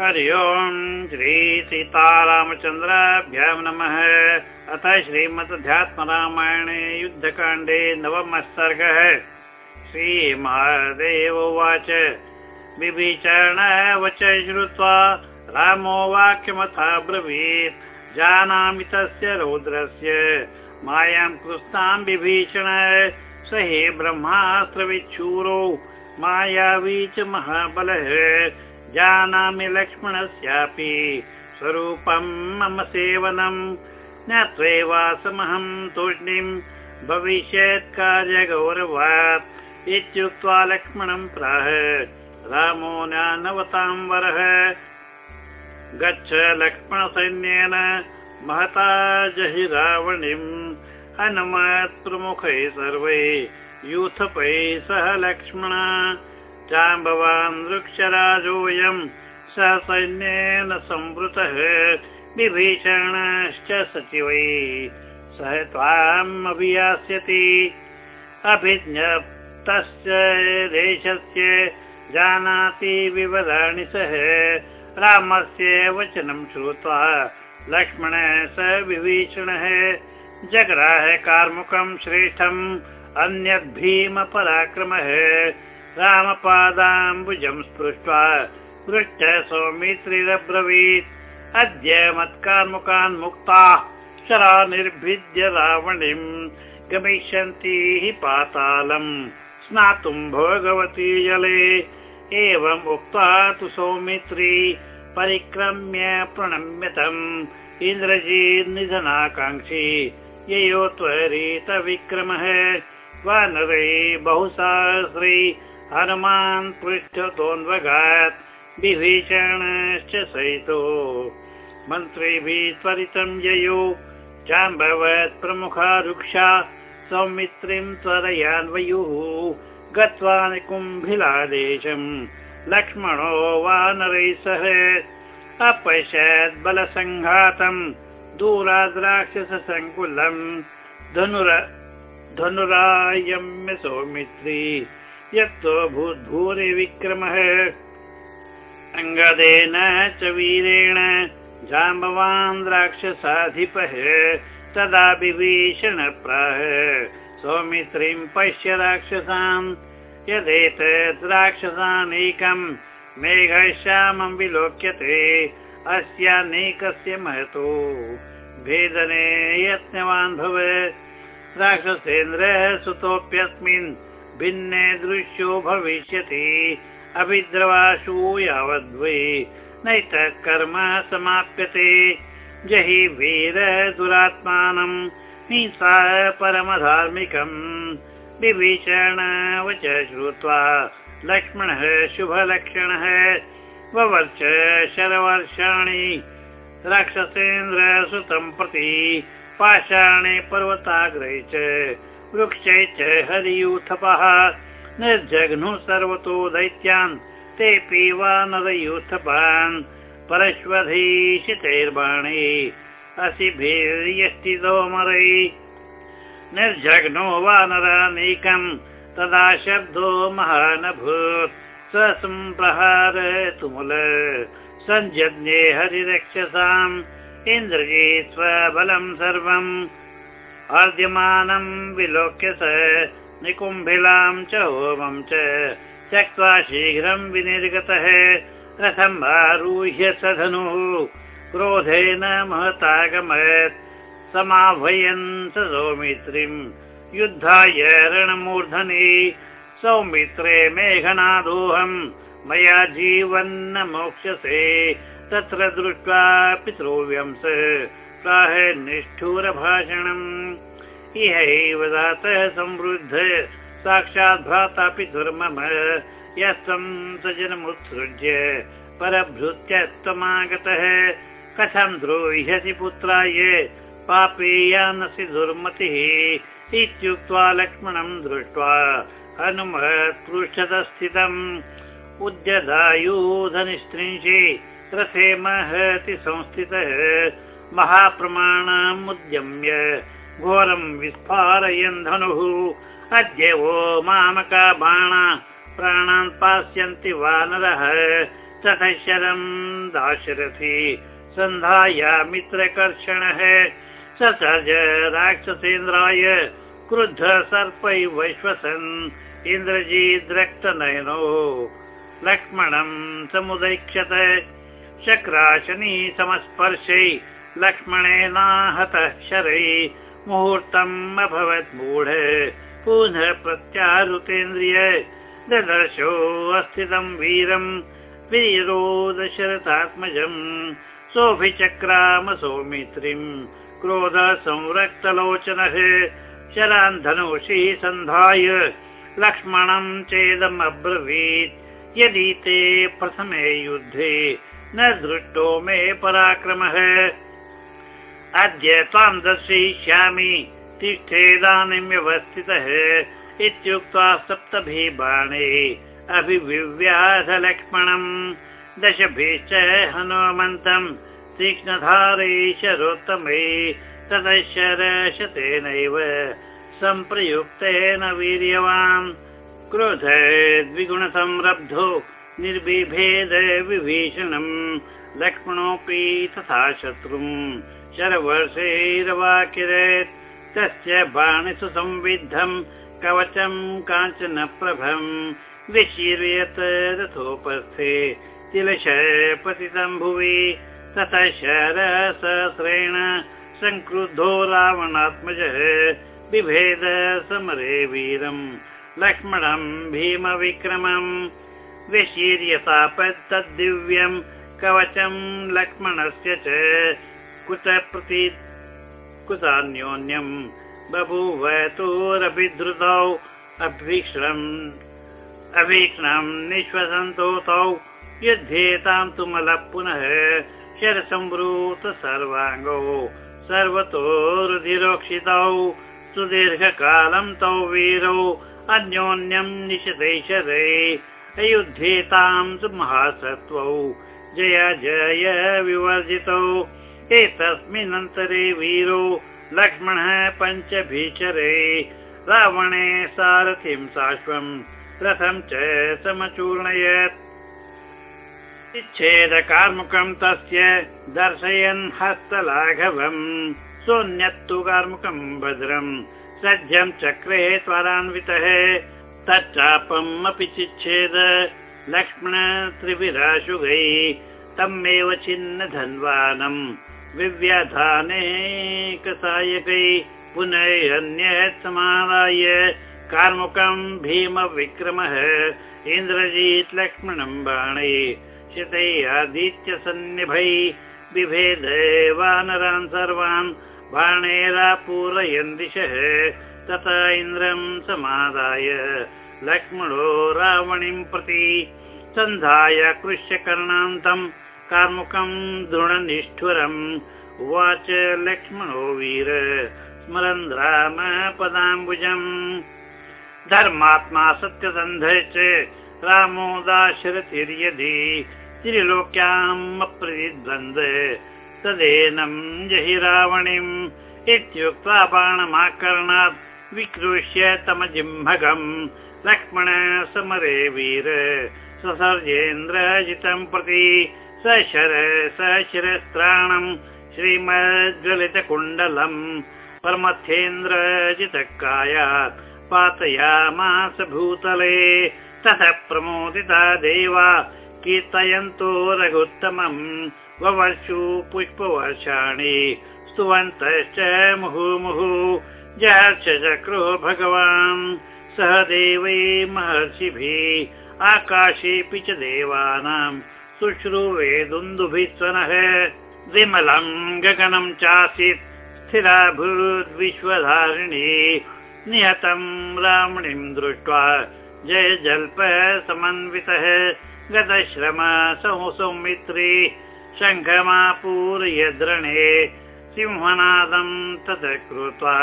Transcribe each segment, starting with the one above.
हरि ओम् श्री सीतारामचन्द्राभ्यां नमः। अथ श्रीमदध्यात्मरामायणे युद्धकाण्डे नवमः सर्गः। श्रीमहादेव उवाच। विभीषणवच श्रुत्वा रामो वाक्यमथा ब्रवीत्। जानामि तस्य रौद्रस्य। मायां कृस्तां विभीषण। हि ब्रह्मास्त्रविच्छूरो। मायावी च महाबलः जानामि लक्ष्मणस्यापि स्वरूपं मम सेवनं। ज्ञात्वैवासमहं तूष्णीं भविष्यत् कार्यगौरवात्। इत्युक्त्वा लक्ष्मणं प्राह रामो ज्ञानवतां वरः गच्छ लक्ष्मणसैन्येन महता जहि रावणीम् हनुमत् प्रमुखैः सर्वैः यूथपैः सह लक्ष्मण जाम्बवान् वृक्षराजोऽयं स सैन्येन संवृतः। विभीषणश्च सचिवैः सह त्वाम् अभियास्यति। अभिज्ञप्तस्य देशस्य जानाति विवदानि सः। रामस्य वचनं श्रुत्वा लक्ष्मणः स विभीषणः। जग्राह कार्मुकं श्रेष्ठम् अन्यद्भीमपराक्रमः रामपादाम्बुजं स्पृष्ट्वा पृष्ठ सौमित्रिरब्रवीत्। अद्य मत्कार्मुकान् मुक्ताः शरा निर्भिद्य रावणीम् गमिष्यन्ति हि पातालम् स्नातुं भगवती जले एवम् उक्त्वा तु सौमित्री परिक्रम्य प्रणम्यतम्। इन्द्रजीर्निधनाकाङ्क्षी ययो त्वरित विक्रमः वानरै बहुसाहस्रै हनुमान् पृष्ठतोऽन्वगात् विभीषणश्च सहितो। मन्त्रिभिः त्वरितं ययो जाम्बवत् प्रमुखा वृक्षा सौमित्रीं त्वरयान्वयुः गत्वा निकुम्भिलादेशम्। लक्ष्मणो वानरैः सह अपश्यत् बलसङ्घातम्। दूराद्राक्षसङ्कुलम् धनुर धनुरायम्य सौमित्री यत्तो भूद्भूरि विक्रमः। अङ्गदेन च वीरेण जाम्बवान् राक्षसाधिपः तदा विभीषण प्राह सौमित्रीं पश्य राक्षसान् यदेतत् राक्षसानेकम् मेघश्यामं विलोक्यते अस्यानेकस्य महतो। भेदने यत्नवान् भव राक्षसेन्द्रः सुतोऽप्यस्मिन् भिन्ने दृश्यो भविष्यति। अभिद्रवाशु यावद्वै। नैतः कर्म समाप्यते। जहि वीर दुरात्मानं हिंसा परमधार्मिकम्। विभीषण वच श्रुत्वा लक्ष्मणः शुभलक्षणः। ववर्च शरवर्षाणि। राक्षसेन्द्र सुतं प्रति पाषाणे पर्वताग्रे च वृक्षै च हरियूथपः। निर्जघ्नु सर्वतो दैत्यान् तेऽपि वानरयूथपान् परश्वधीशितैर्बाणे असिभिर्यष्टितोमरै निर्जघ्नो वानरानेकम् तदा शब्दो महानभूत्। स्वसम्प्रहार तुमुल सञ्जज्ञे हरिरक्षसाम्। इन्द्रजी स्वबलं सर्वम् अर्द्यमानं विलोक्य स निकुम्भिलां च होमं च त्यक्त्वा शीघ्रं विनिर्गतः रथम् आरुह्य स धनुः क्रोधेन महतागमत् समाह्वयन् स सौमित्रीम् युद्धाय रणमूर्धनि सौमित्रे मेघनादोऽहम् मया जीवन्न मोक्ष्यसे तत्र दृष्ट्वा पितृव्यंस प्राह निष्ठुरभाषणम् इहैव दातः समृद्ध। साक्षात् भ्राता पितुर्मम यस्त्वं सजनमुत्सृज्य। परभृत्यत्वमागतः कथं द्रोह्यसि पुत्राय? पापेयानसि दुर्मतिः। इत्युक्त्वा लक्ष्मणं दृष्ट्वा हनुमत् पृष्ठतस्थितम् उद्यदायुधनिस्त्रिंशि। रथे महति संस्थितः। महाप्रमाणम् उद्यम्य घोरं विस्फारयन् धनुः। अद्य वो मामका बाणा प्राणान् पास्यन्ति वानरः ततः शरम् दाशरथि सन्धाय मित्रकर्षणः। ससर्ज राक्षसेन्द्राय क्रुद्ध सर्पै वैश्वसन् इन्द्रजीद्रक्तनयनो लक्ष्मणम् समुदैक्षत शक्राशनी समस्पर्शै लक्ष्मणेनाहतः शरै मुहूर्तम् अभवत् मूढ पुनः प्रत्यारुतेन्द्रिय ददर्शो अस्थितम् वीरम् वीरो दशरथात्मजम् सोऽभिचक्राम सौमित्रिम् क्रोध संरक्तलोचनः शरान्धनुषि सन्धाय लक्ष्मणम् चेदमब्रवीत् यदि ते प्रथमे युद्धे न दृष्टो मे पराक्रमः अद्य त्वां दर्शयिष्यामि तिष्ठेदानीं व्यवस्थितः इत्युक्त्वा सप्तभिः बाणे अभिव्याध लक्ष्मणम् दशभिश्च हनुमन्तम् तीक्ष्णधारे शरोत्तमे तदशरशतेनैव सम्प्रयुक्तेन वीर्यवान् क्रोध द्विगुणसंरब्धो निर्बिभेद विभीषणम् लक्ष्मणोऽपि तथा शत्रुम् शरवर्षैरवाकिरेत् तस्य बाणसु संविद्धम् कवचम् काञ्चन प्रभम् विशीर्यत रथोपस्थे तिलश पतितम् भुवि ततः शरसहस्रेण सङ्क्रुद्धो रावणात्मजः। बिभेद समरे वीरम् लक्ष्मणम् भीमविक्रमम्। विशीर्यतापत् तद्दिव्यम् कवचम् लक्ष्मणस्य च कुतान्योन्यम् बभूवतोरभिधृतौ अभीक्ष्णम् निःश्वसन्तोतौ युध्येतां तु मलः पुनः शरसम्भृत सर्वाङ्गौ सर्वतो रुधिरोक्षितौ सुदीर्घकालम् तौ वीरौ अन्योन्यम् निशदैशरे अयुध्येतां तु महासत्त्वौ जय जय विवर्जितौ एतस्मिन्नन्तरे वीरो लक्ष्मणः पञ्चभीचरे रावणे सारथिं साश्वम् रथं च समचूर्णयत्। इच्छेदकार्मुकम् तस्य दर्शयन् हस्तलाघवम् सोऽन्यत्तु कार्मुकम् भद्रम् सज्जम् चक्रे त्वरान्वितः। तच्चापम् अपि चिच्छेद लक्ष्मण त्रिविराशुगै तमेव छिन्न धन्वानम् विव्याधानेकसायकै पुनः अन्यत् समादाय कार्मुकम् भीमविक्रमः इन्द्रजीत् लक्ष्मणम् बाणै शितै आदित्य सन्निभै बिभेद वानरान् सर्वान् बाणेरापूरयन् दिशः तथा इन्द्रम् समादाय लक्ष्मणो रावणीम् प्रति सन्धाय कृष्यकर्णान्तम् कार्मुकम् दृढनिष्ठुरम्। उवाच लक्ष्मणो वीर स्मरन् राम पदाम्बुजम्। धर्मात्मा सत्यसन्ध च रामो दाशरथिर्यदि। त्रिलोक्याम् अप्रतिद्वन्द्व तदेनम् जहि रावणीम्। इत्युक्त्वा बाणमाकर्णात् विकृष्य तमजिह्मगम् लक्ष्मण समरे वीर ससर्जेन्द्रजितम् प्रति सशर सशिरस्त्राणम् श्रीमज्ज्वलितकुण्डलम् परमथेन्द्रजितकायात् पातयामास भूतले। ततः प्रमोदिता देवा कीर्तयन्तो रघुत्तमम्। ववर्षु पुष्पवर्षाणि स्तुवन्तश्च मुहुमुहु। जहर्ष चक्रो भगवान्। सह देवै महर्षिभिः आकाशेऽपि च देवानाम् शुश्रूवे दुन्दुभिस्वनः विमलम् गगनम् चासीत् स्थिराभूद्विश्वधारिणी निहतम् रामणीम् दृष्ट्वा जय जल्प समन्वितः गतश्रम सौमित्री शङ्खमापूरय द्रणे सिंहनादम् तत् कृत्वा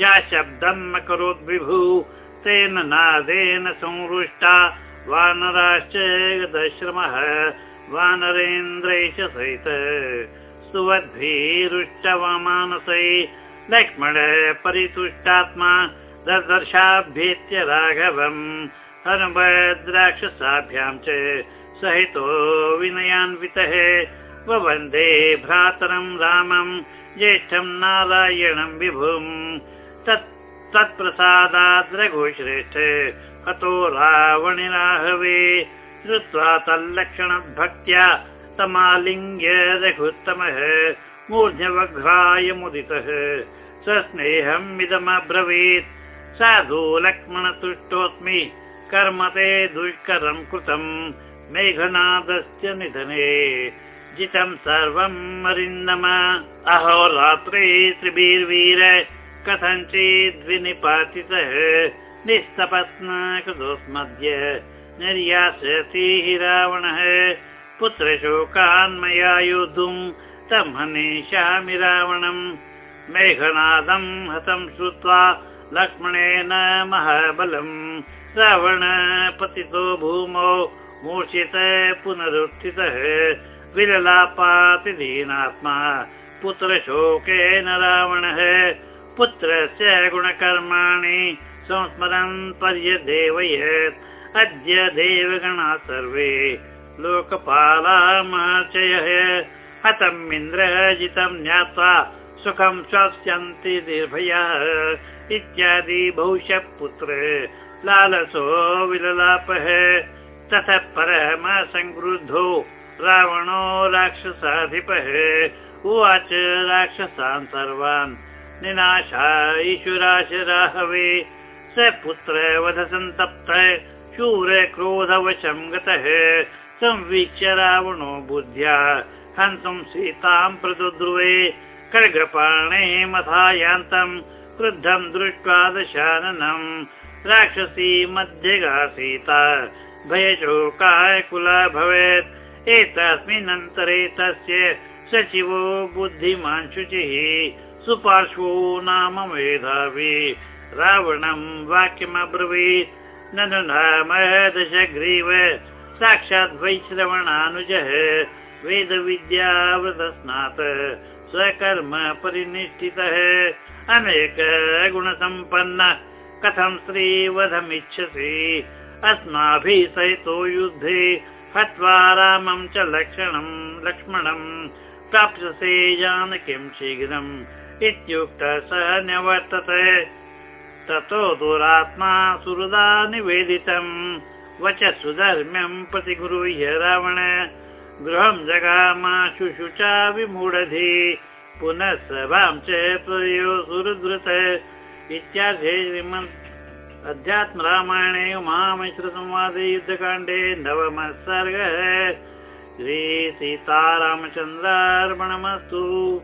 या शब्दम् अकरोत् विभु तेन नादेन संरुष्टा वानराश्च गतश्रमः वानरेन्द्रै च सहित सुवद्भिरुष्टवमानसै लक्ष्मण परितुष्टात्मा दर्दर्शाभ्येत्य राघवम् हनुमद्राक्षसाभ्याम् च सहितो विनयान्वितः। वन्दे भ्रातरं रामं ज्येष्ठं नारायणं विभुम्। तत् तत्प्रसादाद् रघुश्रेष्ठ हतो रावणिराहवे श्रुत्वा तल्लक्षणभक्त्या तमालिङ्ग्य रघुत्तमः मूर्ध्यवघ्राय मुदितः। सस्नेहम् इदमब्रवीत्। साधु लक्ष्मणतुष्टोऽस्मि। कर्म ते दुष्करं कृतम्। मेघनादस्य निधने। जितं सर्वम् अरिन्दम अहोरात्रे त्रिभिर्वीर। कथञ्चिद्विनिपातितः। निस्तपत्न कृतोस्मद्य निर्यासति रावणः। पुत्रशोकान्मया योद्धुम् तं हनिष्यामि रावणम्। मेघनादम् हतं श्रुत्वा लक्ष्मणेन महाबलम्। रावण पतितो भूमौ मूर्छित पुनरुत्थितः। विरलापातिदीनात्मा पुत्रशोकेन रावणः। पुत्रस्य गुणकर्माणि संस्मरन् पर्यदेवयत् अद्य देवगणा सर्वे। लोकपालामाचयः। हतम् इन्द्रः जितं ज्ञात्वा सुखं स्वास्यन्ति निर्भयः। इत्यादि बहुशः पुत्र। लालसो विललापः। ततः परम संक्रुद्धो रावणो राक्षसाधिपः। उवाच राक्षसान् सर्वान् निनाशा ईश्वराशराहवे स पुत्र वधसन्तप्त। शूर क्रोधवशं गतः संवीक्ष्य रावणो बुद्ध्या हन्तुं सीतां प्रदुद्रुवे खड्गपाणे मथायान्तम् क्रुद्धं दृष्ट्वा दशाननम् राक्षसी मध्यगा सीता भयशोकाय कुला भवेत्। एतस्मिन्नन्तरे तस्य सचिवो बुद्धिमान् शुचिः सुपार्श्वो नाम मेधावी रावणं वाक्यमब्रवीत् ननु नाम दशग्रीव साक्षात् वैश्रवणानुजः वेदविद्यावृतस्नात स्वकर्म परिनिष्ठितः। अनेक गुणसम्पन्न कथं स्त्रीवधमिच्छसि अस्माभिः सहितो युद्धे हत्वा रामं च लक्षणं लक्ष्मणम् प्राप्स्यसे जानकीं शीघ्रम्। इत्युक्तः सः न्यवर्तत ततो दुरात्मा सुहृदा निवेदितम्। वच सुधर्म्यम् प्रतिगृह्य रावण गृहं जगामा शुशुचा विमूढधि। पुनः सभां च प्रयो सुहृदृत इत्यार्थे श्रीमन् अध्यात्म रामायणे उमामिश्रसंवादे युद्धकाण्डे नवमः सर्गः। श्रीसीतारामचन्द्रार्पणमस्तु